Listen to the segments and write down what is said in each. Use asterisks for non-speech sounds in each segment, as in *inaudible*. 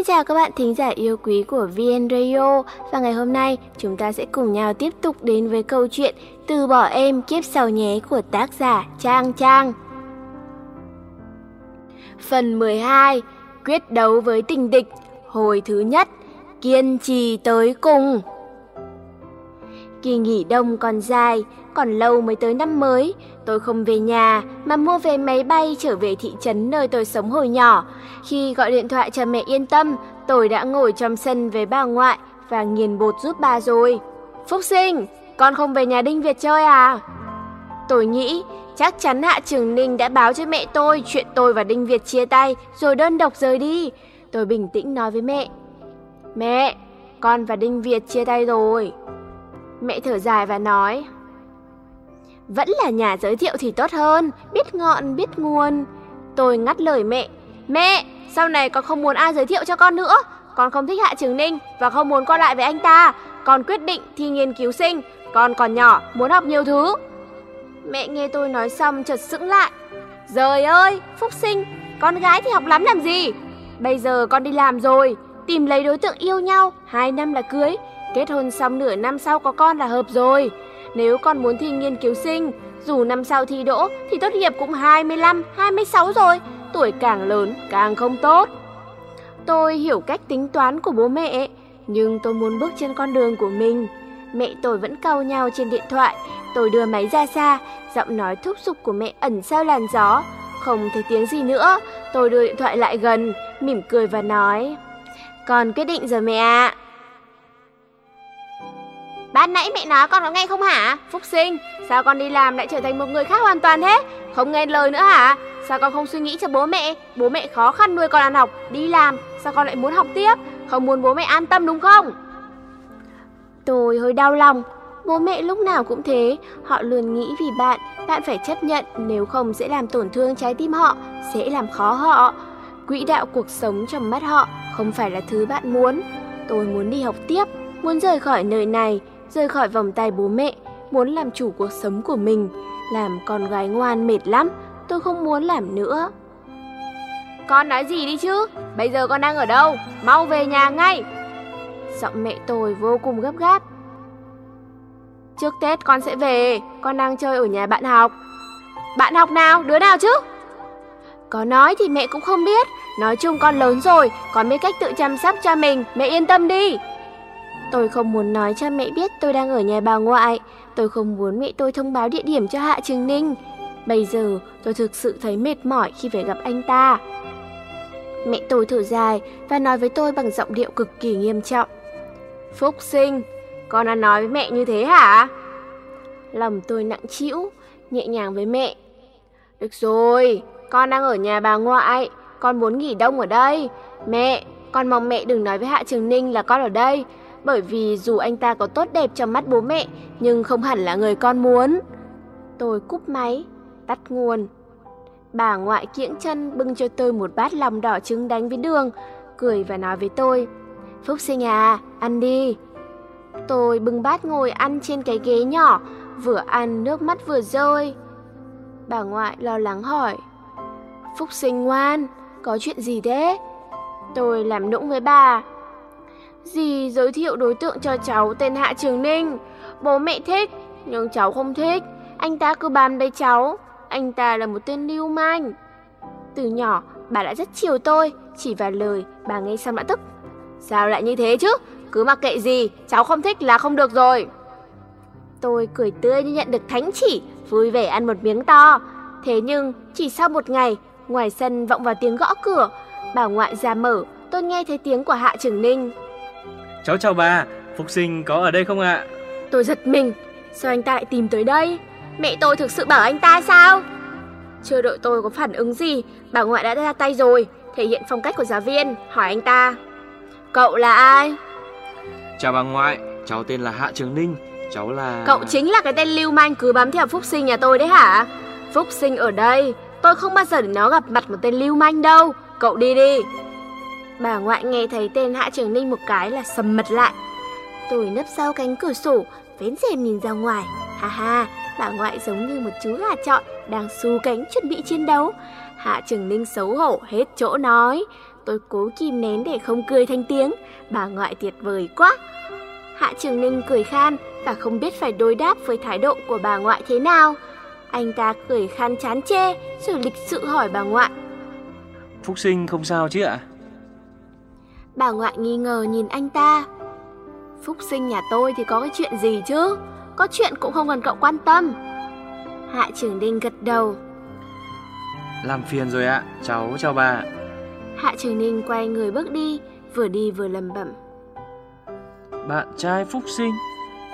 Xin chào các bạn thính giả yêu quý của VN Radio. Và ngày hôm nay, chúng ta sẽ cùng nhau tiếp tục đến với câu chuyện Từ bỏ em kiếp sau nhé của tác giả Trang Trang. Phần 12 Quyết đấu với tình địch, Hồi thứ nhất, Kiên trì tới cùng. Kỳ nghỉ đông còn dài, còn lâu mới tới năm mới. Tôi không về nhà mà mua vé máy bay trở về thị trấn nơi tôi sống hồi nhỏ. Khi gọi điện thoại cho mẹ yên tâm, tôi đã ngồi trong sân với bà ngoại và nghiền bột giúp bà rồi. Phúc sinh, con không về nhà Đinh Việt chơi à? Tôi nghĩ chắc chắn Hạ Trường Ninh đã báo cho mẹ tôi chuyện tôi và Đinh Việt chia tay rồi đơn độc rời đi. Tôi bình tĩnh nói với mẹ. Mẹ, con và Đinh Việt chia tay rồi. Mẹ thở dài và nói Vẫn là nhà giới thiệu thì tốt hơn Biết ngọn, biết nguồn. Tôi ngắt lời mẹ Mẹ, sau này con không muốn ai giới thiệu cho con nữa. Con không thích Hạ Trường Ninh Và không muốn qua lại với anh ta. Con quyết định thi nghiên cứu sinh. Con còn nhỏ, muốn học nhiều thứ. Mẹ nghe tôi nói xong chợt sững lại. Trời ơi, Phúc sinh Con gái thì học lắm làm gì? Bây giờ con đi làm rồi Tìm lấy đối tượng yêu nhau Hai năm là cưới Kết hôn xong nửa năm sau có con là hợp rồi. Nếu con muốn thi nghiên cứu sinh, dù năm sau thi đỗ thì tốt nghiệp cũng 25, 26 rồi. Tuổi càng lớn càng không tốt. Tôi hiểu cách tính toán của bố mẹ, nhưng tôi muốn bước trên con đường của mình. Mẹ tôi vẫn cau nhau trên điện thoại. Tôi đưa máy ra xa, giọng nói thúc giục của mẹ ẩn sau làn gió. Không thấy tiếng gì nữa, tôi đưa điện thoại lại gần, mỉm cười và nói Con quyết định rồi mẹ ạ. Ban nãy mẹ nói con có nghe không hả? Phúc sinh, sao con đi làm lại trở thành một người khác hoàn toàn thế? Không nghe lời nữa hả? Sao con không suy nghĩ cho bố mẹ? Bố mẹ khó khăn nuôi con ăn học, đi làm, sao con lại muốn học tiếp? Không muốn bố mẹ an tâm đúng không? Tôi hơi đau lòng, bố mẹ lúc nào cũng thế, họ luôn nghĩ vì bạn, bạn phải chấp nhận, nếu không sẽ làm tổn thương trái tim họ, sẽ làm khó họ. Quỹ đạo cuộc sống trong mắt họ không phải là thứ bạn muốn. Tôi muốn đi học tiếp, muốn rời khỏi nơi này, rời khỏi vòng tay bố mẹ, muốn làm chủ cuộc sống của mình, làm con gái ngoan mệt lắm, tôi không muốn làm nữa. Con nói gì đi chứ, bây giờ con đang ở đâu, mau về nhà ngay. Giọng mẹ tôi vô cùng gấp gáp. Trước Tết con sẽ về, con đang chơi ở nhà bạn học. Bạn học nào, đứa nào chứ? Có nói thì mẹ cũng không biết, nói chung con lớn rồi, con biết cách tự chăm sóc cho mình, mẹ yên tâm đi. Tôi không muốn nói cha mẹ biết tôi đang ở nhà bà ngoại. Tôi không muốn mẹ tôi thông báo địa điểm cho Hạ Trường Ninh. Bây giờ tôi thực sự thấy mệt mỏi khi phải gặp anh ta. Mẹ tôi thở dài và nói với tôi bằng giọng điệu cực kỳ nghiêm trọng. Phúc sinh, con đã nói với mẹ như thế hả? Lòng tôi nặng trĩu, nhẹ nhàng với mẹ. Được rồi, con đang ở nhà bà ngoại, con muốn nghỉ đông ở đây. Mẹ, con mong mẹ đừng nói với Hạ Trường Ninh là con ở đây, bởi vì dù anh ta có tốt đẹp trong mắt bố mẹ, nhưng không hẳn là người con muốn. Tôi cúp máy, tắt nguồn. Bà ngoại kiễng chân bưng cho tôi một bát lòng đỏ trứng đánh với đường, cười và nói với tôi, Phúc sinh à, ăn đi. Tôi bưng bát ngồi ăn trên cái ghế nhỏ, vừa ăn nước mắt vừa rơi. Bà ngoại lo lắng hỏi, Phúc sinh ngoan, có chuyện gì thế? Tôi làm nũng với bà, Dì giới thiệu đối tượng cho cháu tên Hạ Trường Ninh. Bố mẹ thích, nhưng cháu không thích. Anh ta cứ bám lấy cháu. Anh ta là một tên lưu manh. Từ nhỏ, bà đã rất chiều tôi. Chỉ vài lời, bà nghe xong đã tức. Sao lại như thế chứ? Cứ mặc kệ gì, cháu không thích là không được rồi. Tôi cười tươi như nhận được thánh chỉ, vui vẻ ăn một miếng to. Thế nhưng, chỉ sau một ngày, ngoài sân vọng vào tiếng gõ cửa. Bà ngoại ra mở, tôi nghe thấy tiếng của Hạ Trường Ninh. Cháu chào bà, Phục sinh có ở đây không ạ? Tôi giật mình, sao anh ta lại tìm tới đây? Mẹ tôi thực sự bảo anh ta sao? Chưa đợi tôi có phản ứng gì, bà ngoại đã ra tay rồi, thể hiện phong cách của giáo viên, hỏi anh ta. Cậu là ai? Chào bà ngoại, cháu tên là Hạ Trường Ninh, cháu là... Cậu chính là cái tên lưu manh cứ bám theo Phúc Sinh nhà tôi đấy hả? Phúc Sinh ở đây, tôi không bao giờ để nó gặp mặt một tên lưu manh đâu, cậu đi đi. Bà ngoại nghe thấy tên Hạ Trường Ninh một cái là sầm mật lại. Tôi nấp sau cánh cửa sổ, vén rèm nhìn ra ngoài. Ha ha, bà ngoại giống như một chú gà trọi đang xu cánh chuẩn bị chiến đấu. Hạ Trường Ninh xấu hổ hết chỗ nói. tôi cố kìm nén để không cười thành tiếng. Bà ngoại tuyệt vời quá. Hạ Trường Ninh cười khan và không biết phải đối đáp với thái độ của bà ngoại thế nào. Anh ta cười khan chán chê rồi lịch sự hỏi bà ngoại. Phúc sinh không sao chứ ạ? Bà ngoại nghi ngờ nhìn anh ta. Phúc sinh nhà tôi thì có cái chuyện gì chứ? Có chuyện cũng không cần cậu quan tâm. Hạ Trường Ninh gật đầu. Làm phiền rồi ạ, cháu chào bà. Hạ Trường Ninh quay người bước đi, vừa đi vừa lầm bẩm. Bạn trai Phúc sinh,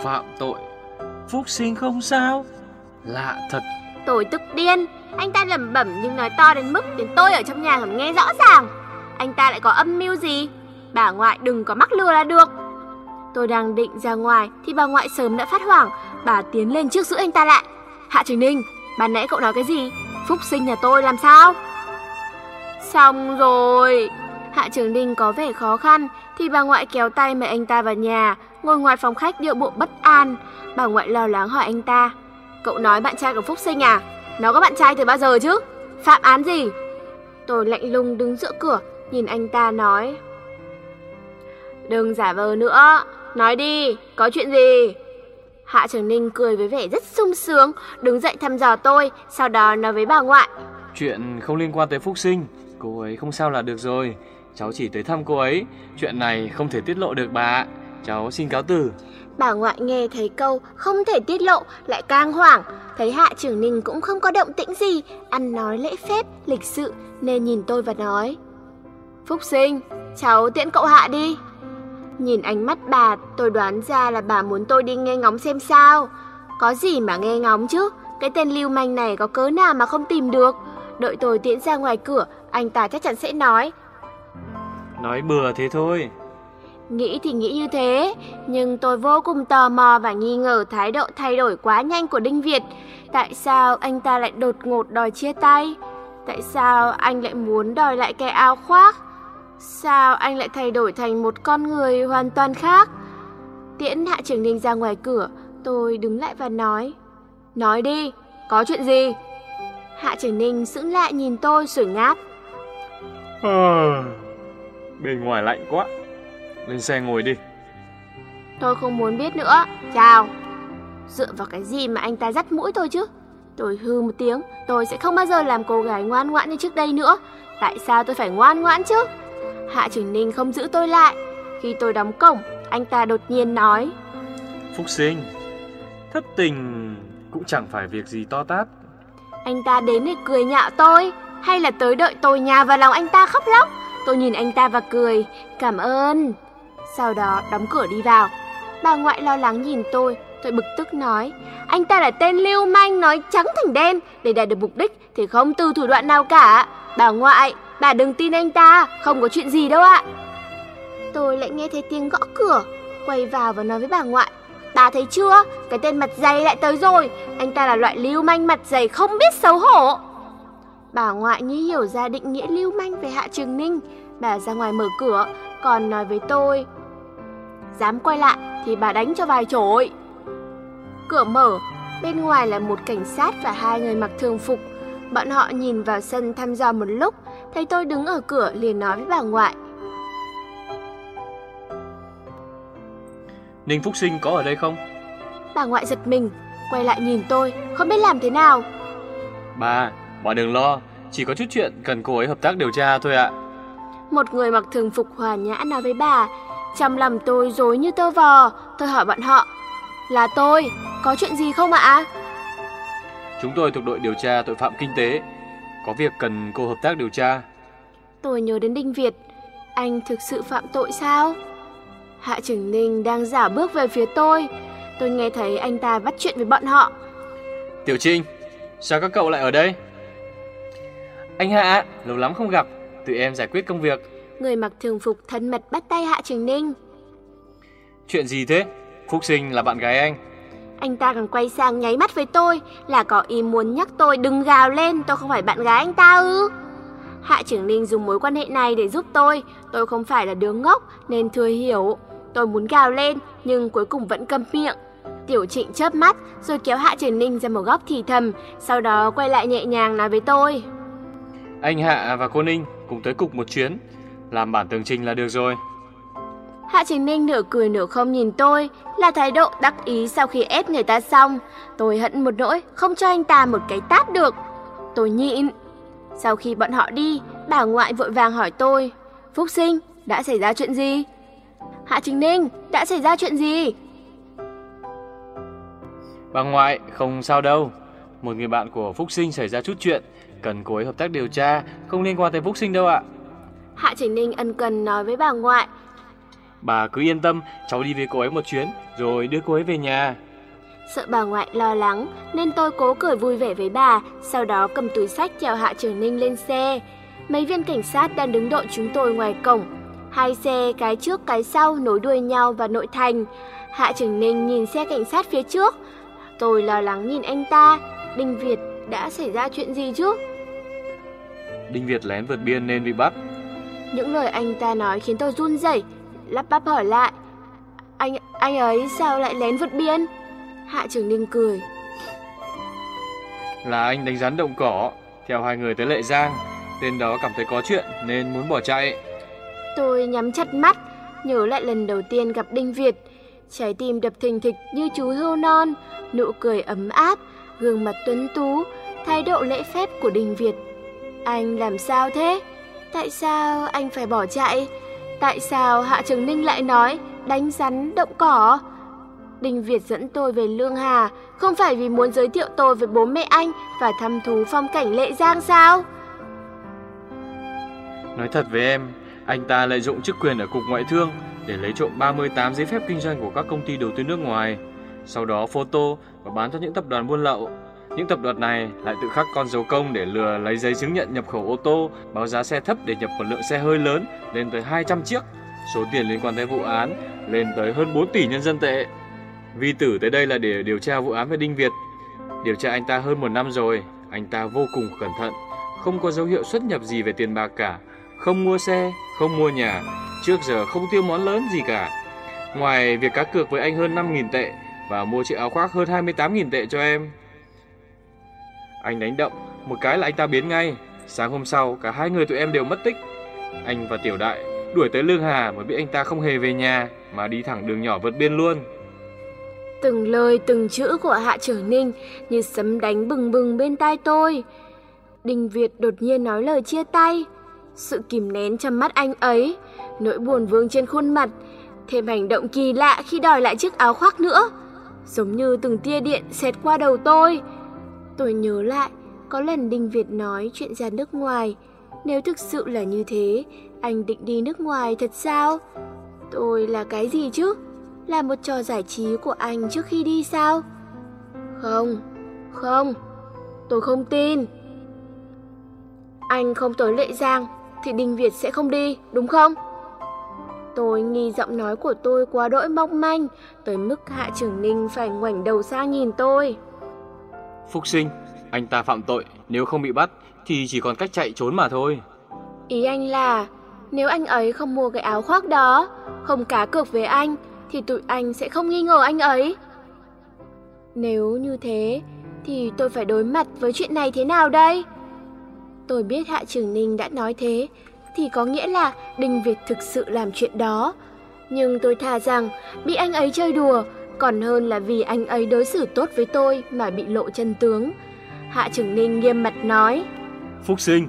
phạm tội. Phúc sinh không sao. Lạ thật. Tôi tức điên, anh ta lẩm bẩm nhưng nói to đến mức đến tôi ở trong nhà còn nghe rõ ràng. Anh ta lại có âm mưu gì? Bà ngoại đừng có mắc lừa là được. Tôi đang định ra ngoài thì bà ngoại sớm đã phát hoảng, bà tiến lên trước giữ anh ta lại. Hạ Trường Ninh, ban nãy cậu nói cái gì? Phúc sinh nhà tôi làm sao? Xong rồi. Hạ Trường Ninh có vẻ khó khăn thì bà ngoại kéo tay mời anh ta vào nhà, ngồi ngoài phòng khách điệu bộ bất an. Bà ngoại lo lắng hỏi anh ta. Cậu nói bạn trai của Phúc sinh à? Nó có bạn trai từ bao giờ chứ? Phạm án gì? Tôi lạnh lùng đứng giữa cửa, nhìn anh ta nói. Đừng giả vờ nữa, nói đi, có chuyện gì? Hạ Trường Ninh cười với vẻ rất sung sướng, đứng dậy thăm dò tôi, sau đó nói với bà ngoại. Chuyện không liên quan tới Phúc Sinh, cô ấy không sao là được rồi. Cháu chỉ tới thăm cô ấy, chuyện này không thể tiết lộ được bà Cháu xin cáo từ. Bà ngoại nghe thấy câu không thể tiết lộ lại càng hoảng, thấy Hạ Trường Ninh cũng không có động tĩnh gì, ăn nói lễ phép, lịch sự nên nhìn tôi và nói. Phúc Sinh, cháu tiễn cậu Hạ đi. Nhìn ánh mắt bà, tôi đoán ra là bà muốn tôi đi nghe ngóng xem sao. Có gì mà nghe ngóng chứ, cái tên lưu manh này có cớ nào mà không tìm được. Đợi tôi tiễn ra ngoài cửa, anh ta chắc chắn sẽ nói. Nói bừa thế thôi. Nghĩ thì nghĩ như thế, nhưng tôi vô cùng tò mò và nghi ngờ thái độ thay đổi quá nhanh của Đinh Việt. Tại sao anh ta lại đột ngột đòi chia tay? Tại sao anh lại muốn đòi lại cái áo khoác? Sao anh lại thay đổi thành một con người hoàn toàn khác? Tiễn Hạ Trường Ninh ra ngoài cửa, tôi đứng lại và nói. Nói đi, có chuyện gì? Hạ Trường Ninh sững lại nhìn tôi rồi ngáp. À, bên ngoài lạnh quá, lên xe ngồi đi. Tôi không muốn biết nữa, chào. Dựa vào cái gì mà anh ta dắt mũi tôi chứ? Tôi hư một tiếng, tôi sẽ không bao giờ làm cô gái ngoan ngoãn như trước đây nữa. Tại sao tôi phải ngoan ngoãn chứ? Hạ Trường Ninh không giữ tôi lại. Khi tôi đóng cổng, anh ta đột nhiên nói. Phúc sinh, thất tình cũng chẳng phải việc gì to tát. Anh ta đến để cười nhạo tôi, hay là tới đợi tôi nhà vào lòng anh ta khóc lóc? Tôi nhìn anh ta và cười, cảm ơn. Sau đó đóng cửa đi vào. Bà ngoại lo lắng nhìn tôi, tôi bực tức nói. Anh ta là tên lưu manh nói trắng thành đen, để đạt được mục đích thì không từ thủ đoạn nào cả. Bà ngoại, Bà đừng tin anh ta, không có chuyện gì đâu ạ. Tôi lại nghe thấy tiếng gõ cửa, quay vào và nói với bà ngoại. Bà thấy chưa, cái tên mặt dày lại tới rồi, anh ta là loại lưu manh mặt dày không biết xấu hổ. Bà ngoại như hiểu ra định nghĩa lưu manh về Hạ Trường Ninh, bà ra ngoài mở cửa, còn nói với tôi. Dám quay lại thì bà đánh cho vài chổi. Cửa mở, bên ngoài là một cảnh sát và hai người mặc thường phục. Bọn họ nhìn vào sân thăm dò một lúc, thấy tôi đứng ở cửa liền nói với bà ngoại. Ninh Phúc Sinh có ở đây không? Bà ngoại giật mình, quay lại nhìn tôi, không biết làm thế nào. Bà, bà đừng lo, chỉ có chút chuyện cần cô ấy hợp tác điều tra thôi ạ. Một người mặc thường phục hòa nhã nói với bà, trong lòng tôi dối như tơ vò, tôi hỏi bọn họ, là tôi, có chuyện gì không ạ? Chúng tôi thuộc đội điều tra tội phạm kinh tế, có việc cần cô hợp tác điều tra. Tôi nhớ đến Đinh Việt, anh thực sự phạm tội sao? Hạ Trường Ninh đang giả bước về phía tôi, tôi nghe thấy anh ta bắt chuyện với bọn họ. Tiểu Trinh, sao các cậu lại ở đây? Anh Hạ, lâu lắm không gặp, tụi em giải quyết công việc. Người mặc thường phục thân mật bắt tay Hạ Trường Ninh. Chuyện gì thế? Phúc Sinh là bạn gái anh. Anh ta còn quay sang nháy mắt với tôi là có ý muốn nhắc tôi đừng gào lên, tôi không phải bạn gái anh ta ư. Hạ trưởng Ninh dùng mối quan hệ này để giúp tôi, tôi không phải là đứa ngốc nên thừa hiểu. Tôi muốn gào lên nhưng cuối cùng vẫn câm miệng. Tiểu Trịnh chớp mắt rồi kéo Hạ Trường Ninh ra một góc thì thầm, sau đó quay lại nhẹ nhàng nói với tôi. Anh Hạ và cô Ninh cùng tới cục một chuyến. làm bản tường trình là được rồi. Hạ Trình Ninh nửa cười nửa không nhìn tôi, là thái độ đắc ý sau khi ép người ta xong. Tôi hận một nỗi, không cho anh ta một cái tát được. Tôi nhịn. Sau khi bọn họ đi, bà ngoại vội vàng hỏi tôi, Phúc Sinh, đã xảy ra chuyện gì? Hạ Trình Ninh, đã xảy ra chuyện gì? Bà ngoại, không sao đâu. Một người bạn của Phúc Sinh xảy ra chút chuyện, cần cô ấy hợp tác điều tra, không liên quan tới Phúc Sinh đâu ạ. Hạ Trình Ninh ân cần nói với bà ngoại. Bà cứ yên tâm, cháu đi với cô ấy một chuyến, rồi đưa cô ấy về nhà. Sợ bà ngoại lo lắng, nên tôi cố cười vui vẻ với bà, sau đó cầm túi sách chào Hạ Trường Ninh lên xe. Mấy viên cảnh sát đang đứng đợi chúng tôi ngoài cổng. Hai xe, cái trước cái sau nối đuôi nhau vào nội thành. Hạ Trường Ninh nhìn xe cảnh sát phía trước. Tôi lo lắng nhìn anh ta. Đinh Việt đã xảy ra chuyện gì chứ? Đinh Việt lén vượt biên nên bị bắt. Những lời anh ta nói khiến tôi run rẩy, lắp bắp hỏi lại. Anh anh ấy sao lại lén vượt biên? Hạ Trường Ninh cười. Là anh đánh rắn động cỏ, theo hai người tới Lệ Giang. Tên đó cảm thấy có chuyện nên muốn bỏ chạy. Tôi nhắm chặt mắt, nhớ lại lần đầu tiên gặp Đinh Việt. Trái tim đập thình thịch như chú hươu non, nụ cười ấm áp, gương mặt tuấn tú, thái độ lễ phép của Đinh Việt. Anh làm sao thế? Tại sao anh phải bỏ chạy? Tại sao Hạ Trường Ninh lại nói đánh rắn động cỏ? Đình Việt dẫn tôi về Lương Hà không phải vì muốn giới thiệu tôi với bố mẹ anh và thăm thú phong cảnh Lệ Giang sao? Nói thật với em, anh ta lợi dụng chức quyền ở Cục Ngoại thương để lấy trộm 38 giấy phép kinh doanh của các công ty đầu tư nước ngoài, sau đó photo và bán cho những tập đoàn buôn lậu. Những tập đoàn này lại tự khắc con dấu công để lừa lấy giấy chứng nhận nhập khẩu ô tô, báo giá xe thấp để nhập một lượng xe hơi lớn lên tới 200 chiếc. Số tiền liên quan tới vụ án lên tới hơn 4 tỷ nhân dân tệ. Vi tử tới đây là để điều tra vụ án về Đinh Việt. Điều tra anh ta hơn một năm rồi, anh ta vô cùng cẩn thận, không có dấu hiệu xuất nhập gì về tiền bạc cả, không mua xe, không mua nhà, trước giờ không tiêu món lớn gì cả. Ngoài việc cá cược với anh hơn 5.000 tệ và mua chiếc áo khoác hơn 28.000 tệ cho em. Anh đánh động, một cái là anh ta biến ngay. Sáng hôm sau, cả hai người tụi em đều mất tích. Anh và Tiểu Đại đuổi tới Lương Hà mới biết anh ta không hề về nhà mà đi thẳng đường nhỏ vượt biên luôn. Từng lời từng chữ của Hạ Trưởng Ninh như sấm đánh bừng bừng bên tai tôi. Đình Việt đột nhiên nói lời chia tay. Sự kìm nén trong mắt anh ấy, nỗi buồn vương trên khuôn mặt, thêm hành động kỳ lạ khi đòi lại chiếc áo khoác nữa. Giống như từng tia điện xẹt qua đầu tôi. Tôi tôi nhớ lại, có lần Đinh Việt nói chuyện ra nước ngoài. Nếu thực sự là như thế, anh định đi nước ngoài thật sao? Tôi là cái gì chứ? Là một trò giải trí của anh trước khi đi sao? Không, không, tôi không tin. Anh không tới Lệ Giang thì Đinh Việt sẽ không đi, đúng không? Tôi nghi giọng nói của tôi quá đỗi mong manh, tới mức Hạ Trường Ninh phải ngoảnh đầu sang nhìn tôi. Phúc sinh, anh ta phạm tội, nếu không bị bắt thì chỉ còn cách chạy trốn mà thôi. Ý anh là, nếu anh ấy không mua cái áo khoác đó, không cá cược với anh, thì tụi anh sẽ không nghi ngờ anh ấy. Nếu như thế, thì tôi phải đối mặt với chuyện này thế nào đây? Tôi biết Hạ Trường Ninh đã nói thế, thì có nghĩa là Đinh Việt thực sự làm chuyện đó. Nhưng tôi thà rằng bị anh ấy chơi đùa, còn hơn là vì anh ấy đối xử tốt với tôi mà bị lộ chân tướng. Hạ trưởng Ninh nghiêm mặt nói. Phúc sinh,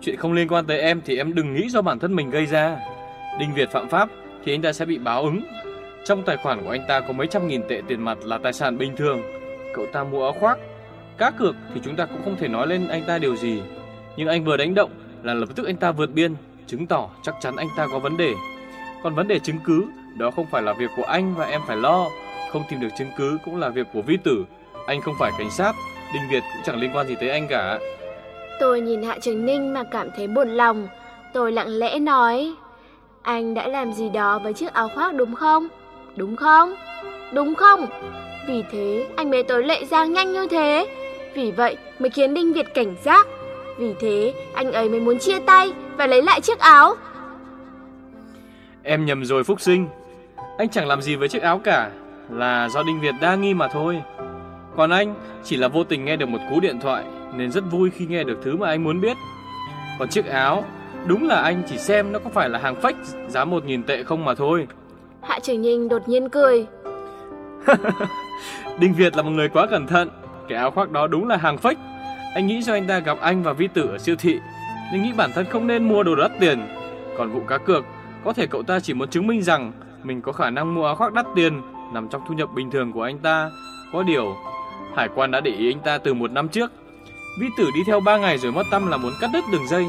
chuyện không liên quan tới em thì em đừng nghĩ do bản thân mình gây ra. Đinh Việt phạm pháp thì anh ta sẽ bị báo ứng. Trong tài khoản của anh ta có mấy trăm nghìn tệ tiền mặt là tài sản bình thường. Cậu ta mua áo khoác. Cá cược thì chúng ta cũng không thể nói lên anh ta điều gì. Nhưng anh vừa đánh động là lập tức anh ta vượt biên, chứng tỏ chắc chắn anh ta có vấn đề. Còn vấn đề chứng cứ, đó không phải là việc của anh và em phải lo. Không tìm được chứng cứ cũng là việc của vi tử. Anh không phải cảnh sát, Đinh Việt cũng chẳng liên quan gì tới anh cả. Tôi nhìn Hạ Trường Ninh mà cảm thấy buồn lòng. Tôi lặng lẽ nói, anh đã làm gì đó với chiếc áo khoác đúng không? Đúng không? Đúng không? Vì thế anh mới tới Lệ Giang nhanh như thế. Vì vậy mới khiến Đinh Việt cảnh giác. Vì thế anh ấy mới muốn chia tay và lấy lại chiếc áo. Em nhầm rồi Phúc Sinh. Anh chẳng làm gì với chiếc áo cả. Là do Đinh Việt đa nghi mà thôi. Còn anh chỉ là vô tình nghe được một cú điện thoại nên rất vui khi nghe được thứ mà anh muốn biết. Còn chiếc áo Đúng là anh chỉ xem nó có phải là hàng fake giá 1.000 tệ không mà thôi. Hạ Trường Ninh đột nhiên cười. *laughs* Đinh Việt là một người quá cẩn thận. Cái áo khoác đó đúng là hàng fake. Anh nghĩ cho anh ta gặp anh và Vi Tử ở siêu thị, nhưng nghĩ bản thân không nên mua đồ đắt tiền. Còn vụ cá cược, có thể cậu ta chỉ muốn chứng minh rằng mình có khả năng mua áo khoác đắt tiền nằm trong thu nhập bình thường của anh ta. Có điều, hải quan đã để ý anh ta từ một năm trước. Vi Tử đi theo 3 ngày rồi mất tâm là muốn cắt đứt đường dây,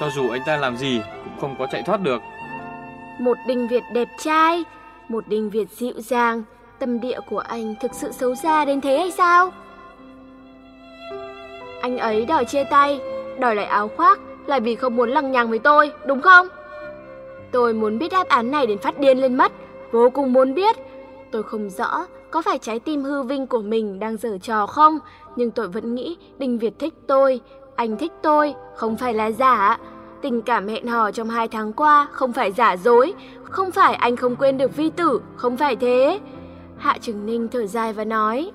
cho dù anh ta làm gì cũng không có chạy thoát được. Một Đinh Việt đẹp trai, một Đinh Việt dịu dàng, tâm địa của anh thực sự xấu xa đến thế hay sao? Anh ấy đòi chia tay, đòi lại áo khoác là vì không muốn lằng nhằng với tôi, đúng không? Tôi muốn biết đáp án này đến phát điên lên mất, vô cùng muốn biết. Tôi không rõ có phải trái tim hư vinh của mình đang dở trò không, nhưng tôi vẫn nghĩ Đinh Việt thích tôi, anh thích tôi, không phải là giả. Tình cảm hẹn hò trong hai tháng qua không phải giả dối, không phải anh không quên được vi tử, không phải thế. Hạ Trường Ninh thở dài và nói.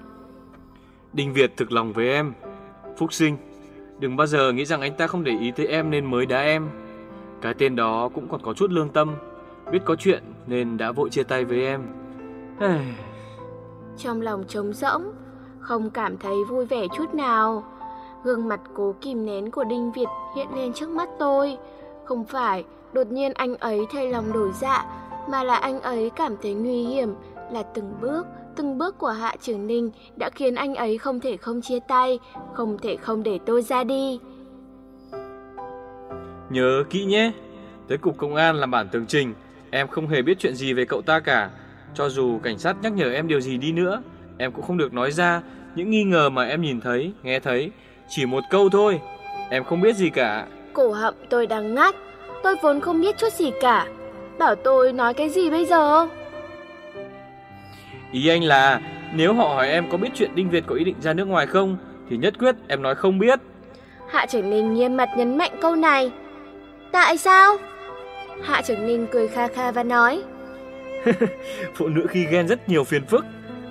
Đinh Việt thực lòng với em. Phúc sinh, đừng bao giờ nghĩ rằng anh ta không để ý tới em nên mới đá em. Cái tên đó cũng còn có chút lương tâm, biết có chuyện nên đã vội chia tay với em. *sighs* Trong lòng trống rỗng, không cảm thấy vui vẻ chút nào. Gương mặt cố kìm nén của Đinh Việt hiện lên trước mắt tôi. Không phải đột nhiên anh ấy thay lòng đổi dạ, mà là anh ấy cảm thấy nguy hiểm, là từng bước, từng bước của Hạ Trường Ninh đã khiến anh ấy không thể không chia tay, không thể không để tôi ra đi. Nhớ kỹ nhé, tới cục công an làm bản tường trình, em không hề biết chuyện gì về cậu ta cả. Cho dù cảnh sát nhắc nhở em điều gì đi nữa, em cũng không được nói ra những nghi ngờ mà em nhìn thấy, nghe thấy. Chỉ một câu thôi, em không biết gì cả. Cổ họng tôi đang ngắt, tôi vốn không biết chút gì cả. Bảo tôi nói cái gì bây giờ? Ý anh là nếu họ hỏi em có biết chuyện Đinh Việt có ý định ra nước ngoài không thì nhất quyết em nói không biết. Hạ Trưởng Ninh nghiêm mặt nhấn mạnh câu này. Tại sao? Hạ Trưởng Ninh cười kha kha và nói. *laughs* Phụ nữ khi ghen rất nhiều phiền phức.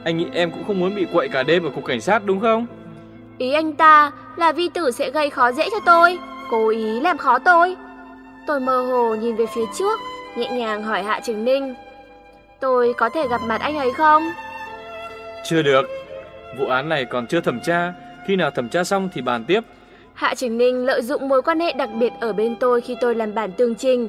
Anh nghĩ em cũng không muốn bị quậy cả đêm ở cục cảnh sát đúng không? Ý anh ta là vi tử sẽ gây khó dễ cho tôi, cố ý làm khó tôi. Tôi mơ hồ nhìn về phía trước, nhẹ nhàng hỏi Hạ Trường Ninh. Tôi có thể gặp mặt anh ấy không? Chưa được. Vụ án này còn chưa thẩm tra, khi nào thẩm tra xong thì bàn tiếp. Hạ Trình Ninh lợi dụng mối quan hệ đặc biệt ở bên tôi khi tôi làm bản tường trình.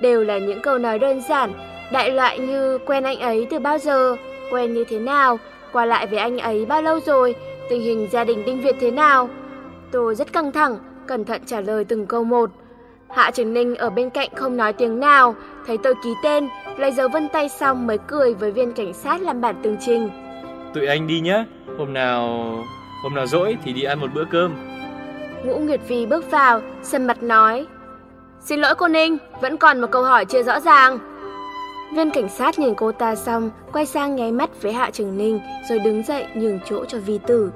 Đều là những câu nói đơn giản, đại loại như quen anh ấy từ bao giờ, quen như thế nào, qua lại với anh ấy bao lâu rồi, tình hình gia đình Đinh Việt thế nào. Tôi rất căng thẳng, cẩn thận trả lời từng câu một. Hạ Trường Ninh ở bên cạnh không nói tiếng nào, thấy tôi ký tên, lấy dấu vân tay xong mới cười với viên cảnh sát làm bản tường trình. Tụi anh đi nhé, hôm nào hôm nào rỗi thì đi ăn một bữa cơm. Ngũ Nguyệt Vi bước vào, sầm mặt nói. Xin lỗi cô Ninh, vẫn còn một câu hỏi chưa rõ ràng. Viên cảnh sát nhìn cô ta xong, quay sang nháy mắt với Hạ Trường Ninh rồi đứng dậy nhường chỗ cho Vi Tử.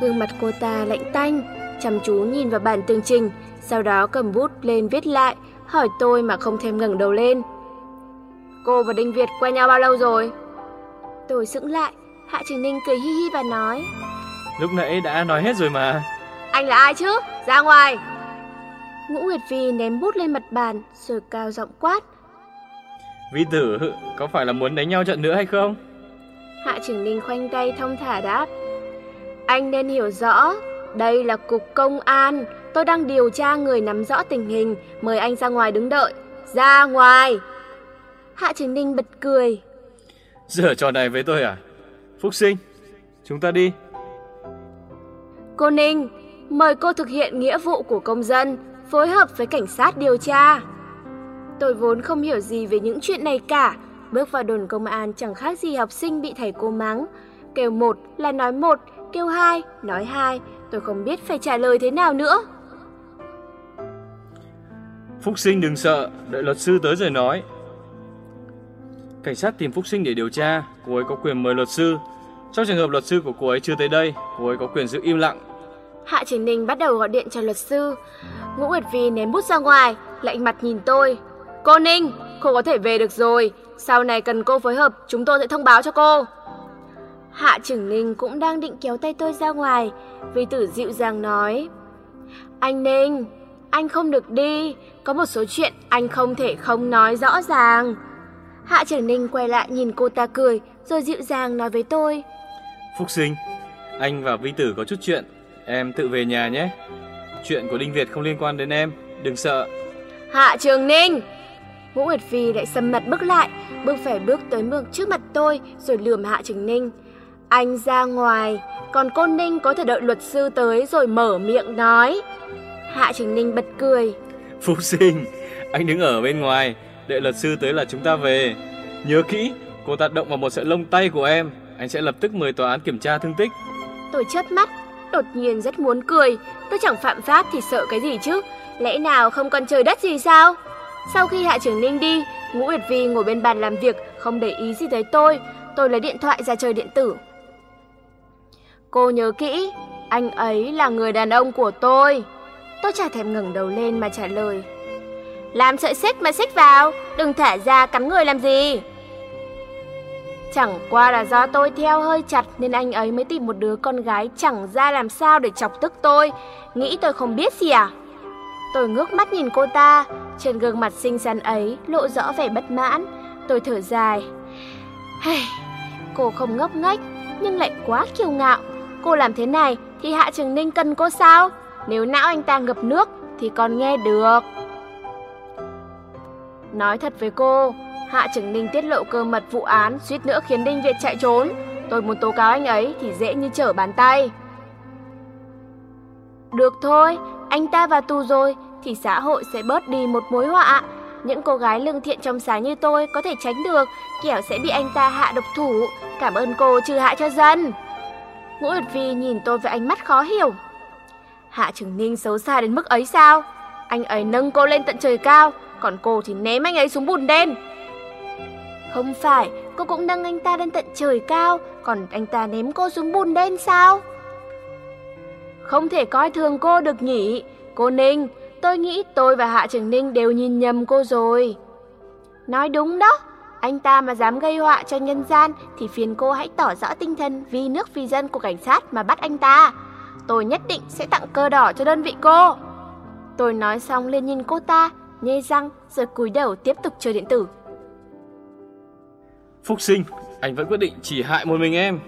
Gương mặt cô ta lạnh tanh, chăm chú nhìn vào bản tường trình, sau đó cầm bút lên viết lại, hỏi tôi mà không thèm ngẩng đầu lên. Cô và Đinh Việt quen nhau bao lâu rồi? Tôi sững lại, Hạ Trường Ninh cười hi hi và nói. Lúc nãy đã nói hết rồi mà. Anh là ai chứ? Ra ngoài! Ngũ Nguyệt Vi ném bút lên mặt bàn rồi cao giọng quát. Vi tử, có phải là muốn đánh nhau trận nữa hay không? Hạ Trường Ninh khoanh tay thông thả đáp. Anh nên hiểu rõ, đây là cục công an, tôi đang điều tra người nắm rõ tình hình, mời anh ra ngoài đứng đợi. Ra ngoài! Hạ Trường Ninh bật cười. Giờ trò này với tôi à? Phúc sinh, chúng ta đi. Cô Ninh, mời cô thực hiện nghĩa vụ của công dân, phối hợp với cảnh sát điều tra. Tôi vốn không hiểu gì về những chuyện này cả, bước vào đồn công an chẳng khác gì học sinh bị thầy cô mắng. Kêu một là nói một, kêu hai, nói hai, tôi không biết phải trả lời thế nào nữa. Phúc sinh đừng sợ, đợi luật sư tới rồi nói. Cảnh sát tìm Phúc sinh để điều tra, cô ấy có quyền mời luật sư. Trong trường hợp luật sư của cô ấy chưa tới đây, cô ấy có quyền giữ im lặng. Hạ Trình Ninh bắt đầu gọi điện cho luật sư. Ngũ Nguyệt Vi ném bút ra ngoài, lạnh mặt nhìn tôi. Cô Ninh, cô có thể về được rồi. Sau này cần cô phối hợp, chúng tôi sẽ thông báo cho cô. Hạ Trừng Ninh cũng đang định kéo tay tôi ra ngoài. Vi tử dịu dàng nói. Anh Ninh, anh không được đi, có một số chuyện anh không thể không nói rõ ràng. Hạ Trường Ninh quay lại nhìn cô ta cười, rồi dịu dàng nói với tôi. Phúc sinh, anh và Vi Tử có chút chuyện, em tự về nhà nhé. Chuyện của Đinh Việt không liên quan đến em, đừng sợ. Hạ Trường Ninh! Ngũ Nguyệt Phi lại sầm mặt bước lại, bước phải bước tới mương trước mặt tôi rồi lườm Hạ Trường Ninh. Anh ra ngoài, còn cô Ninh có thể đợi luật sư tới rồi mở miệng nói. Hạ Trường Ninh bật cười. Phúc sinh, anh đứng ở bên ngoài, đợi luật sư tới là chúng ta về. Nhớ kỹ, cô ta động vào một sợi lông tay của em, anh sẽ lập tức mời tòa án kiểm tra thương tích. Tôi chớp mắt, đột nhiên rất muốn cười. Tôi chẳng phạm pháp thì sợ cái gì chứ? Lẽ nào không còn trời đất gì sao? Sau khi Hạ Trường Ninh đi, Ngũ Uyệt Vi ngồi bên bàn làm việc, không để ý gì tới tôi. Tôi lấy điện thoại ra chơi điện tử. Cô nhớ kỹ, anh ấy là người đàn ông của tôi. Tôi chả thèm ngẩng đầu lên mà trả lời. Làm sợi xích mà xích vào, đừng thả ra cắn người làm gì. Chẳng qua là do tôi theo hơi chặt nên anh ấy mới tìm một đứa con gái chẳng ra làm sao để chọc tức tôi. Nghĩ tôi không biết gì à? Tôi ngước mắt nhìn cô ta, trên gương mặt xinh xắn ấy lộ rõ vẻ bất mãn. Tôi thở dài. Hey, cô không ngốc nghếch nhưng lại quá kiêu ngạo. Cô làm thế này thì Hạ Trường Ninh cần cô sao? Nếu não anh ta ngập nước thì còn nghe được. Nói thật với cô, Hạ Trường Ninh tiết lộ cơ mật vụ án suýt nữa khiến Đinh Việt chạy trốn. Tôi muốn tố cáo anh ấy thì dễ như trở bàn tay. Được thôi, anh ta vào tù rồi thì xã hội sẽ bớt đi một mối họa. Những cô gái lương thiện trong sáng như tôi có thể tránh được, kẻo sẽ bị anh ta hạ độc thủ. Cảm ơn cô trừ hại cho dân. Ngũ Uyệt Vi nhìn tôi với ánh mắt khó hiểu. Hạ Trường Ninh xấu xa đến mức ấy sao? Anh ấy nâng cô lên tận trời cao, còn cô thì ném anh ấy xuống bùn đen. Không phải, cô cũng nâng anh ta lên tận trời cao, còn anh ta ném cô xuống bùn đen sao? Không thể coi thường cô được nhỉ. Cô Ninh, tôi nghĩ tôi và Hạ Trường Ninh đều nhìn nhầm cô rồi. Nói đúng đó, anh ta mà dám gây họa cho nhân gian thì phiền cô hãy tỏ rõ tinh thần vì nước vì dân của cảnh sát mà bắt anh ta. Tôi nhất định sẽ tặng cơ đỏ cho đơn vị cô. Tôi nói xong liền nhìn cô ta, nhê răng rồi cúi đầu tiếp tục chơi điện tử. Phúc sinh, anh vẫn quyết định chỉ hại một mình em.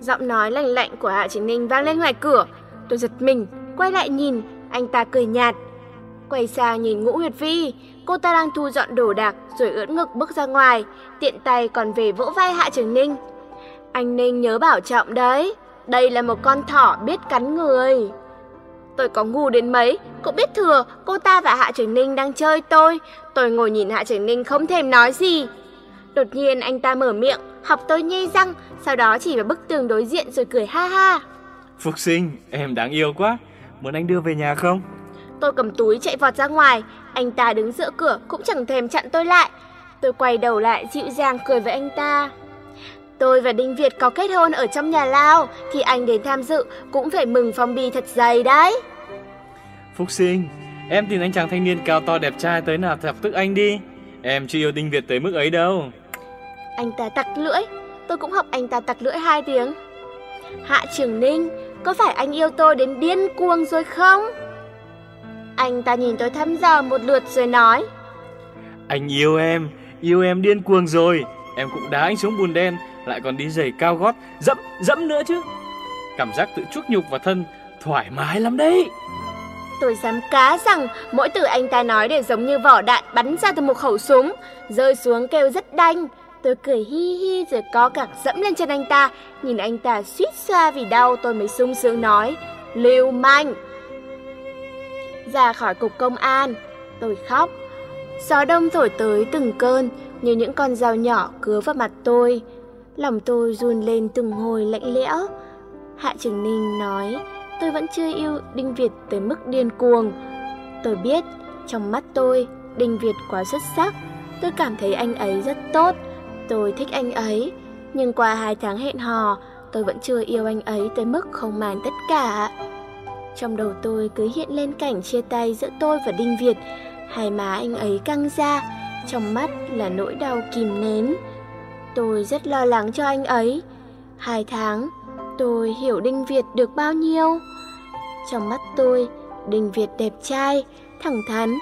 Giọng nói lạnh lạnh của Hạ Chính Ninh vang lên ngoài cửa. Tôi giật mình, quay lại nhìn, anh ta cười nhạt. Quay sang nhìn Ngũ Huyệt Vi, cô ta đang thu dọn đồ đạc rồi ưỡn ngực bước ra ngoài, tiện tay còn về vỗ vai Hạ Trường Ninh. Anh Ninh nhớ bảo trọng đấy, đây là một con thỏ biết cắn người. Tôi có ngu đến mấy, cũng biết thừa cô ta và Hạ Trường Ninh đang chơi tôi. Tôi ngồi nhìn Hạ Trường Ninh không thèm nói gì. Đột nhiên anh ta mở miệng, học tôi nhây răng, sau đó chỉ vào bức tường đối diện rồi cười ha ha. Phục sinh, em đáng yêu quá, muốn anh đưa về nhà không? Tôi cầm túi chạy vọt ra ngoài, anh ta đứng giữa cửa cũng chẳng thèm chặn tôi lại. Tôi quay đầu lại dịu dàng cười với anh ta. Tôi và Đinh Việt có kết hôn ở trong nhà lao thì anh đến tham dự cũng phải mừng phong bì thật dày đấy. Phúc sinh, em tìm anh chàng thanh niên cao to đẹp trai tới nào chọc tức anh đi. Em chưa yêu Đinh Việt tới mức ấy đâu. Anh ta tặc lưỡi, tôi cũng học anh ta tặc lưỡi hai tiếng. Hạ Trường Ninh, có phải anh yêu tôi đến điên cuồng rồi không? Anh ta nhìn tôi thăm dò một lượt rồi nói. Anh yêu em, yêu em điên cuồng rồi. Em cũng đá anh xuống bùn đen, lại còn đi giày cao gót, dẫm, dẫm nữa chứ. Cảm giác tự chuốc nhục vào thân, thoải mái lắm đấy. Tôi dám cá rằng mỗi từ anh ta nói đều giống như vỏ đạn bắn ra từ một khẩu súng, rơi xuống kêu rất đanh. Tôi cười hi hi rồi có cẳng dẫm lên chân anh ta, nhìn anh ta suýt xoa vì đau tôi mới sung sướng nói, lưu manh. Ra khỏi cục công an, tôi khóc. Gió đông thổi tới từng cơn, như những con dao nhỏ cứa vào mặt tôi. Lòng tôi run lên từng hồi lạnh lẽo. Hạ Trường Ninh nói, tôi vẫn chưa yêu Đinh Việt tới mức điên cuồng. Tôi biết, trong mắt tôi, Đinh Việt quá xuất sắc. Tôi cảm thấy anh ấy rất tốt. Tôi thích anh ấy. Nhưng qua hai tháng hẹn hò, tôi vẫn chưa yêu anh ấy tới mức không màng tất cả. Trong đầu tôi cứ hiện lên cảnh chia tay giữa tôi và Đinh Việt. Hai má anh ấy căng ra, trong mắt là nỗi đau kìm nén. Tôi rất lo lắng cho anh ấy. Hai tháng, tôi hiểu Đinh Việt được bao nhiêu. Trong mắt tôi, Đinh Việt đẹp trai, thẳng thắn,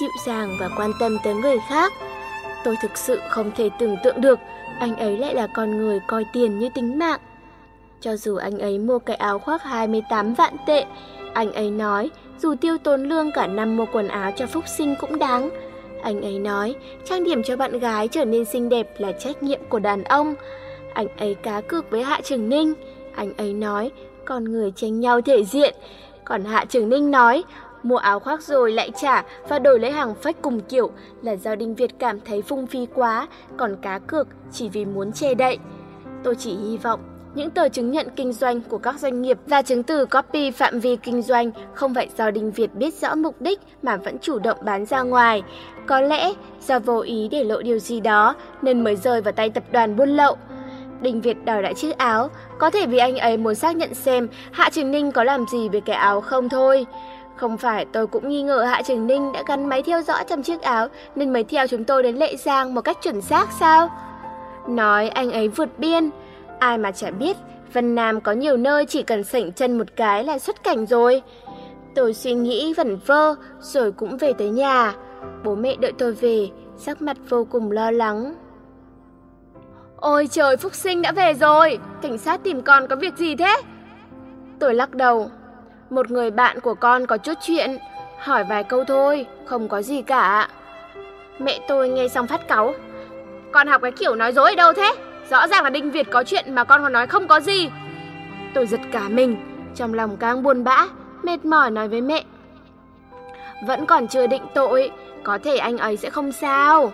dịu dàng và quan tâm tới người khác. Tôi thực sự không thể tưởng tượng được anh ấy lại là con người coi tiền như tính mạng. Cho dù anh ấy mua cái áo khoác 28 vạn tệ, anh ấy nói dù tiêu tốn lương cả năm mua quần áo cho phúc sinh cũng đáng. Anh ấy nói trang điểm cho bạn gái trở nên xinh đẹp là trách nhiệm của đàn ông. Anh ấy cá cược với Hạ Trường Ninh. Anh ấy nói con người tranh nhau thể diện. Còn Hạ Trường Ninh nói mua áo khoác rồi lại trả và đổi lấy hàng phách cùng kiểu là do Đinh Việt cảm thấy phung phí quá, còn cá cược chỉ vì muốn che đậy. Tôi chỉ hy vọng những tờ chứng nhận kinh doanh của các doanh nghiệp và chứng từ copy phạm vi kinh doanh không phải do Đinh Việt biết rõ mục đích mà vẫn chủ động bán ra ngoài. Có lẽ do vô ý để lộ điều gì đó nên mới rơi vào tay tập đoàn buôn lậu. Đinh Việt đòi lại chiếc áo, có thể vì anh ấy muốn xác nhận xem Hạ Trường Ninh có làm gì về cái áo không thôi. Không phải tôi cũng nghi ngờ Hạ Trường Ninh đã gắn máy theo dõi trong chiếc áo nên mới theo chúng tôi đến Lệ Giang một cách chuẩn xác sao? Nói anh ấy vượt biên, ai mà chả biết Vân Nam có nhiều nơi chỉ cần sảnh chân một cái là xuất cảnh rồi. Tôi suy nghĩ vẩn vơ rồi cũng về tới nhà. Bố mẹ đợi tôi về, sắc mặt vô cùng lo lắng. Ôi trời, Phúc Sinh đã về rồi, cảnh sát tìm con có việc gì thế? Tôi lắc đầu, một người bạn của con có chút chuyện, hỏi vài câu thôi, không có gì cả. Mẹ tôi nghe xong phát cáu. Con học cái kiểu nói dối ở đâu thế? Rõ ràng là Đinh Việt có chuyện mà con còn nói không có gì. Tôi giật cả mình, trong lòng càng buồn bã, mệt mỏi nói với mẹ. Vẫn còn chưa định tội, có thể anh ấy sẽ không sao.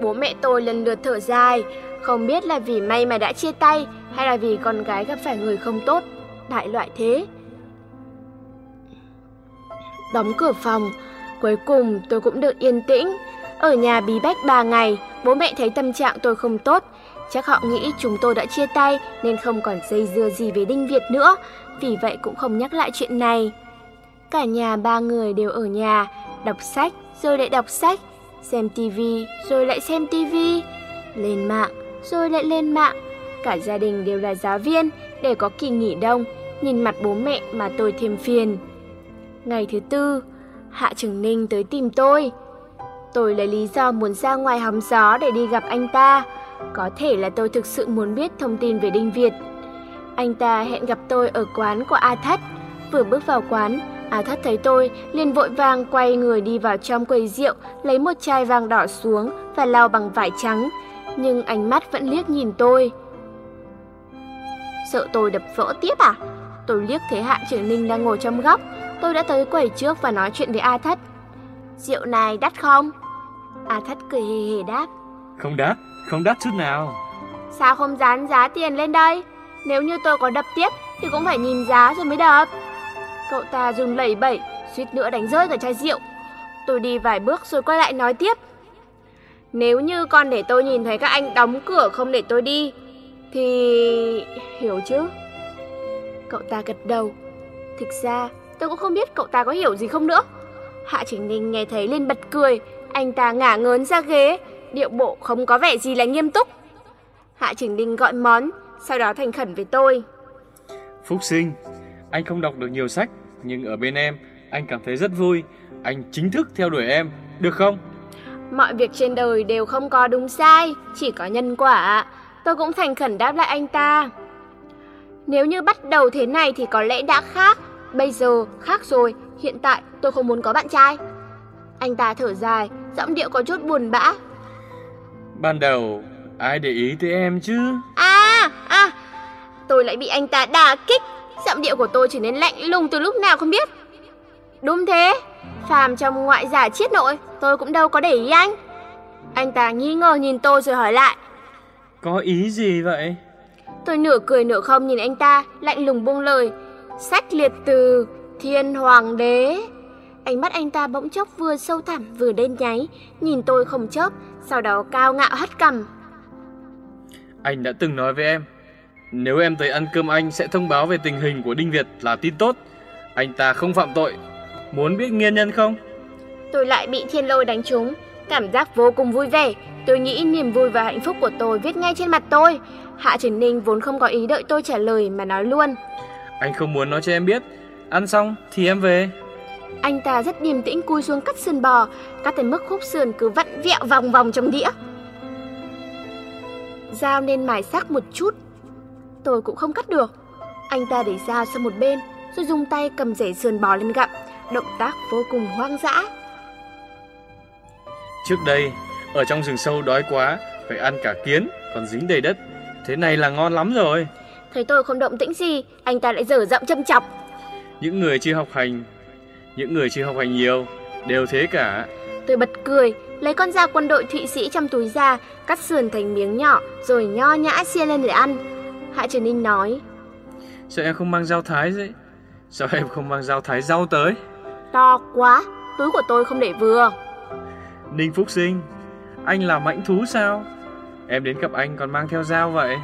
Bố mẹ tôi lần lượt thở dài, không biết là vì may mà đã chia tay hay là vì con gái gặp phải người không tốt, đại loại thế. Đóng cửa phòng, cuối cùng tôi cũng được yên tĩnh. Ở nhà bí bách 3 ngày, bố mẹ thấy tâm trạng tôi không tốt. Chắc họ nghĩ chúng tôi đã chia tay nên không còn dây dưa gì với Đinh Việt nữa, vì vậy cũng không nhắc lại chuyện này. Cả nhà ba người đều ở nhà, đọc sách rồi lại đọc sách, xem tivi rồi lại xem tivi, lên mạng rồi lại lên mạng. Cả gia đình đều là giáo viên để có kỳ nghỉ đông, nhìn mặt bố mẹ mà tôi thêm phiền. Ngày thứ tư, Hạ Trường Ninh tới tìm tôi. Tôi lấy lý do muốn ra ngoài hóng gió để đi gặp anh ta. Có thể là tôi thực sự muốn biết thông tin về Đinh Việt. Anh ta hẹn gặp tôi ở quán của A Thất. Vừa bước vào quán, A Thất thấy tôi, liền vội vàng quay người đi vào trong quầy rượu, lấy một chai vàng đỏ xuống và lau bằng vải trắng. Nhưng ánh mắt vẫn liếc nhìn tôi. Sợ tôi đập vỡ tiếp à? Tôi liếc thấy Hạ Trưởng Ninh đang ngồi trong góc. Tôi đã tới quầy trước và nói chuyện với A Thất. Rượu này đắt không? A Thất cười hề hề đáp. Không đắt, không đắt chút nào. Sao không dán giá tiền lên đây? Nếu như tôi có đập tiếp thì cũng phải nhìn giá rồi mới đập. Cậu ta run lẩy bẩy, suýt nữa đánh rơi cả chai rượu. Tôi đi vài bước rồi quay lại nói tiếp. Nếu như con để tôi nhìn thấy các anh đóng cửa không để tôi đi, thì... hiểu chứ? Cậu ta gật đầu. Thực ra, tôi cũng không biết cậu ta có hiểu gì không nữa. Hạ Trình Ninh nghe thấy lên bật cười, anh ta ngả ngớn ra ghế, điệu bộ không có vẻ gì là nghiêm túc. Hạ Trình Ninh gọi món, sau đó thành khẩn với tôi. Phúc sinh, anh không đọc được nhiều sách, nhưng ở bên em, anh cảm thấy rất vui. Anh chính thức theo đuổi em, được không? Mọi việc trên đời đều không có đúng sai, chỉ có nhân quả. Tôi cũng thành khẩn đáp lại anh ta. Nếu như bắt đầu thế này thì có lẽ đã khác. Bây giờ khác rồi, hiện tại tôi không muốn có bạn trai. Anh ta thở dài, giọng điệu có chút buồn bã. Ban đầu, ai để ý tới em chứ? À, à, tôi lại bị anh ta đả kích. Giọng điệu của tôi trở nên lạnh lùng từ lúc nào không biết. Đúng thế, phàm trong ngoại giả chiết nội, tôi cũng đâu có để ý anh. Anh ta nghi ngờ nhìn tôi rồi hỏi lại. Có ý gì vậy? Tôi nửa cười nửa không nhìn anh ta, lạnh lùng buông lời. Sách liệt từ Thiên Hoàng đế. Ánh mắt anh ta bỗng chốc vừa sâu thẳm vừa đen nháy, nhìn tôi không chớp, sau đó cao ngạo hất cằm. Anh đã từng nói với em, nếu em tới ăn cơm anh sẽ thông báo về tình hình của Đinh Việt là tin tốt. Anh ta không phạm tội. Muốn biết nguyên nhân không? Tôi lại bị thiên lôi đánh trúng, cảm giác vô cùng vui vẻ. Tôi nghĩ niềm vui và hạnh phúc của tôi viết ngay trên mặt tôi. Hạ Trần Ninh vốn không có ý đợi tôi trả lời mà nói luôn. Anh không muốn nói cho em biết. Ăn xong thì em về. Anh ta rất điềm tĩnh cúi xuống cắt sườn bò, cắt tới mức khúc sườn cứ vặn vẹo vòng vòng trong đĩa. Dao nên mài sắc một chút. Tôi cũng không cắt được. Anh ta để dao sang một bên, rồi dùng tay cầm rễ sườn bò lên gặm, động tác vô cùng hoang dã. Trước đây, ở trong rừng sâu đói quá, phải ăn cả kiến, còn dính đầy đất. Thế này là ngon lắm rồi. Thấy tôi không động tĩnh gì, anh ta lại dở giọng châm chọc. Những người chưa học hành, những người chưa học hành nhiều, đều thế cả. Tôi bật cười, lấy con dao quân đội Thụy Sĩ trong túi ra, cắt sườn thành miếng nhỏ, rồi nho nhã xiên lên để ăn. Hạ Trần Ninh nói. Sao em không mang dao thái vậy? Sao em không mang dao thái rau tới? To quá, túi của tôi không để vừa. Ninh Phúc Sinh, anh là mãnh thú sao? Em đến gặp anh còn mang theo dao vậy?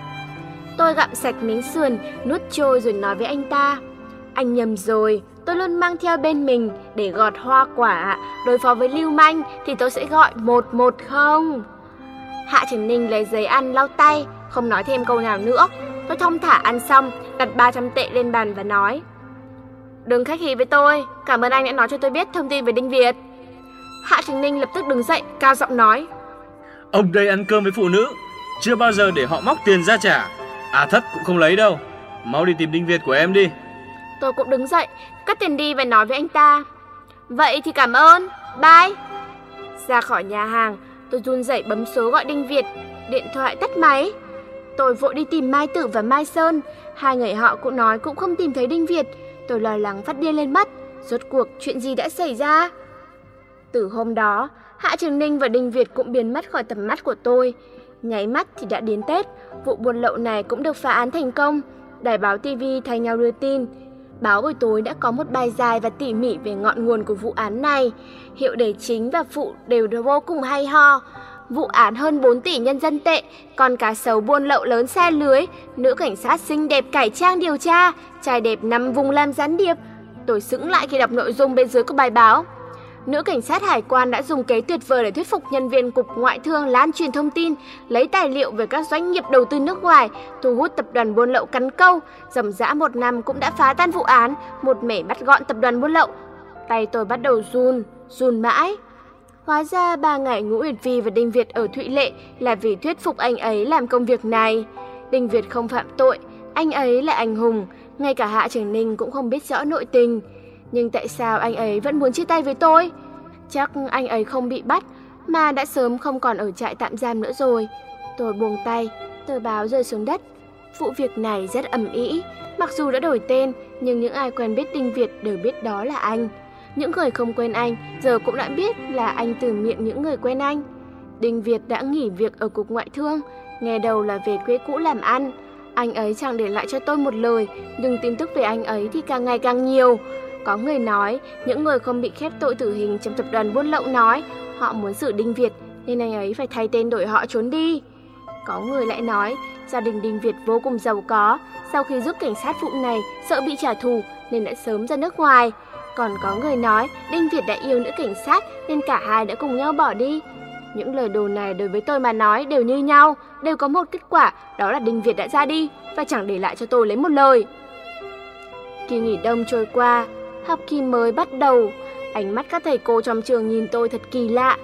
Tôi gặm sạch miếng sườn, nuốt trôi rồi nói với anh ta. Anh nhầm rồi, tôi luôn mang theo bên mình để gọt hoa quả. Đối phó với lưu manh thì tôi sẽ gọi một một không. Hạ Trần Ninh lấy giấy ăn lau tay, không nói thêm câu nào nữa. Tôi thông thả ăn xong, đặt 300 tệ lên bàn và nói. Đừng khách khí với tôi, cảm ơn anh đã nói cho tôi biết thông tin về Đinh Việt. Hạ Trần Ninh lập tức đứng dậy, cao giọng nói. Ông đây ăn cơm với phụ nữ, chưa bao giờ để họ móc tiền ra trả. À thất cũng không lấy đâu. Mau đi tìm Đinh Việt của em đi. Tôi cũng đứng dậy, cất tiền đi và nói với anh ta. Vậy thì cảm ơn, bye. Ra khỏi nhà hàng, tôi run rẩy bấm số gọi Đinh Việt, điện thoại tắt máy. Tôi vội đi tìm Mai Tử và Mai Sơn, hai người họ cũng nói cũng không tìm thấy Đinh Việt. Tôi lo lắng phát điên lên mất, rốt cuộc chuyện gì đã xảy ra? Từ hôm đó, Hạ Trường Ninh và Đinh Việt cũng biến mất khỏi tầm mắt của tôi. Nháy mắt thì đã đến Tết, vụ buôn lậu này cũng được phá án thành công. Đài báo TV thay nhau đưa tin. Báo buổi tối đã có một bài dài và tỉ mỉ về ngọn nguồn của vụ án này. Hiệu đề chính và phụ đều vô cùng hay ho. Vụ án hơn 4 tỷ nhân dân tệ, con cá sấu buôn lậu lớn xe lưới, nữ cảnh sát xinh đẹp cải trang điều tra, trai đẹp nằm vùng làm gián điệp. Tôi sững lại khi đọc nội dung bên dưới của bài báo. Nữ cảnh sát hải quan đã dùng kế tuyệt vời để thuyết phục nhân viên cục ngoại thương lan truyền thông tin, lấy tài liệu về các doanh nghiệp đầu tư nước ngoài, thu hút tập đoàn buôn lậu cắn câu. Dầm dã một năm cũng đã phá tan vụ án, một mẻ bắt gọn tập đoàn buôn lậu. Tay tôi bắt đầu run, run mãi. Hóa ra ba ngày Ngũ Uyển Phi và Đinh Việt ở Thụy Lệ là vì thuyết phục anh ấy làm công việc này. Đinh Việt không phạm tội, anh ấy là anh hùng, ngay cả Hạ Trường Ninh cũng không biết rõ nội tình. Nhưng tại sao anh ấy vẫn muốn chia tay với tôi? Chắc anh ấy không bị bắt, mà đã sớm không còn ở trại tạm giam nữa rồi. Tôi buông tay, tờ báo rơi xuống đất. Vụ việc này rất ầm ĩ, mặc dù đã đổi tên, nhưng những ai quen biết Đinh Việt đều biết đó là anh. Những người không quen anh giờ cũng đã biết là anh từ miệng những người quen anh. Đinh Việt đã nghỉ việc ở cục ngoại thương, nghe đầu là về quê cũ làm ăn. Anh ấy chẳng để lại cho tôi một lời, nhưng tin tức về anh ấy thì càng ngày càng nhiều. Có người nói, những người không bị khép tội tử hình trong tập đoàn buôn lậu nói họ muốn xử Đinh Việt nên anh ấy phải thay tên đổi họ trốn đi. Có người lại nói, gia đình Đinh Việt vô cùng giàu có, sau khi giúp cảnh sát vụ này sợ bị trả thù nên đã sớm ra nước ngoài. Còn có người nói Đinh Việt đã yêu nữ cảnh sát nên cả hai đã cùng nhau bỏ đi. Những lời đồ này đối với tôi mà nói đều như nhau, đều có một kết quả, đó là Đinh Việt đã ra đi và chẳng để lại cho tôi lấy một lời. Kỳ nghỉ đông trôi qua, học kỳ mới bắt đầu, ánh mắt các thầy cô trong trường nhìn tôi thật kỳ lạ.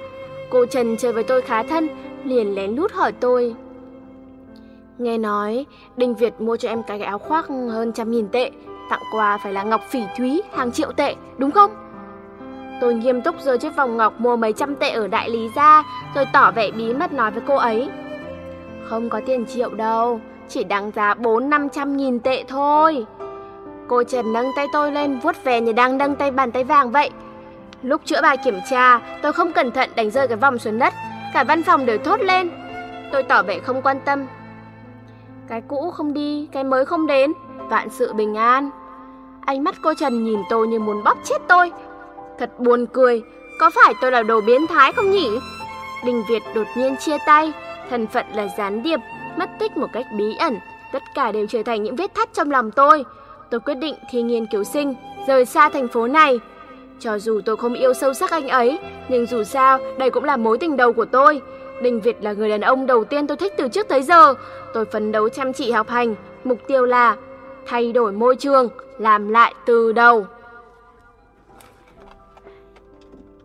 Cô Trần chơi với tôi khá thân, liền lén lút hỏi tôi. Nghe nói, Đinh Việt mua cho em cái áo khoác hơn trăm nghìn tệ, tặng quà phải là ngọc phỉ thúy hàng triệu tệ, đúng không? Tôi nghiêm túc rơi chiếc vòng ngọc mua mấy trăm tệ ở đại lý ra, rồi tỏ vẻ bí mật nói với cô ấy. Không có tiền triệu đâu, chỉ đáng giá bốn năm trăm nghìn tệ thôi. Cô Trần nâng tay tôi lên vuốt về như đang nâng tay bàn tay vàng vậy. Lúc chữa bài kiểm tra, tôi không cẩn thận đánh rơi cái vòng xuống đất, cả văn phòng đều thốt lên. Tôi tỏ vẻ không quan tâm. Cái cũ không đi, cái mới không đến, vạn sự bình an. Ánh mắt cô Trần nhìn tôi như muốn bóp chết tôi. Thật buồn cười, có phải tôi là đồ biến thái không nhỉ? Đình Việt đột nhiên chia tay, thân phận là gián điệp, mất tích một cách bí ẩn, tất cả đều trở thành những vết thắt trong lòng tôi. Tôi quyết định thi nghiên cứu sinh, rời xa thành phố này. Cho dù tôi không yêu sâu sắc anh ấy, nhưng dù sao, đây cũng là mối tình đầu của tôi. Đình Việt là người đàn ông đầu tiên tôi thích từ trước tới giờ. Tôi phấn đấu chăm chỉ học hành, mục tiêu là thay đổi môi trường, làm lại từ đầu.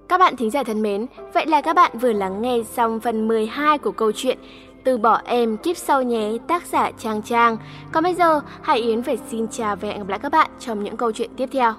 Các bạn thính giả thân mến, vậy là các bạn vừa lắng nghe xong phần 12 của câu chuyện từ bỏ em kiếp sau nhé, tác giả Trang Trang. Còn bây giờ, Hải Yến phải xin chào và hẹn gặp lại các bạn trong những câu chuyện tiếp theo.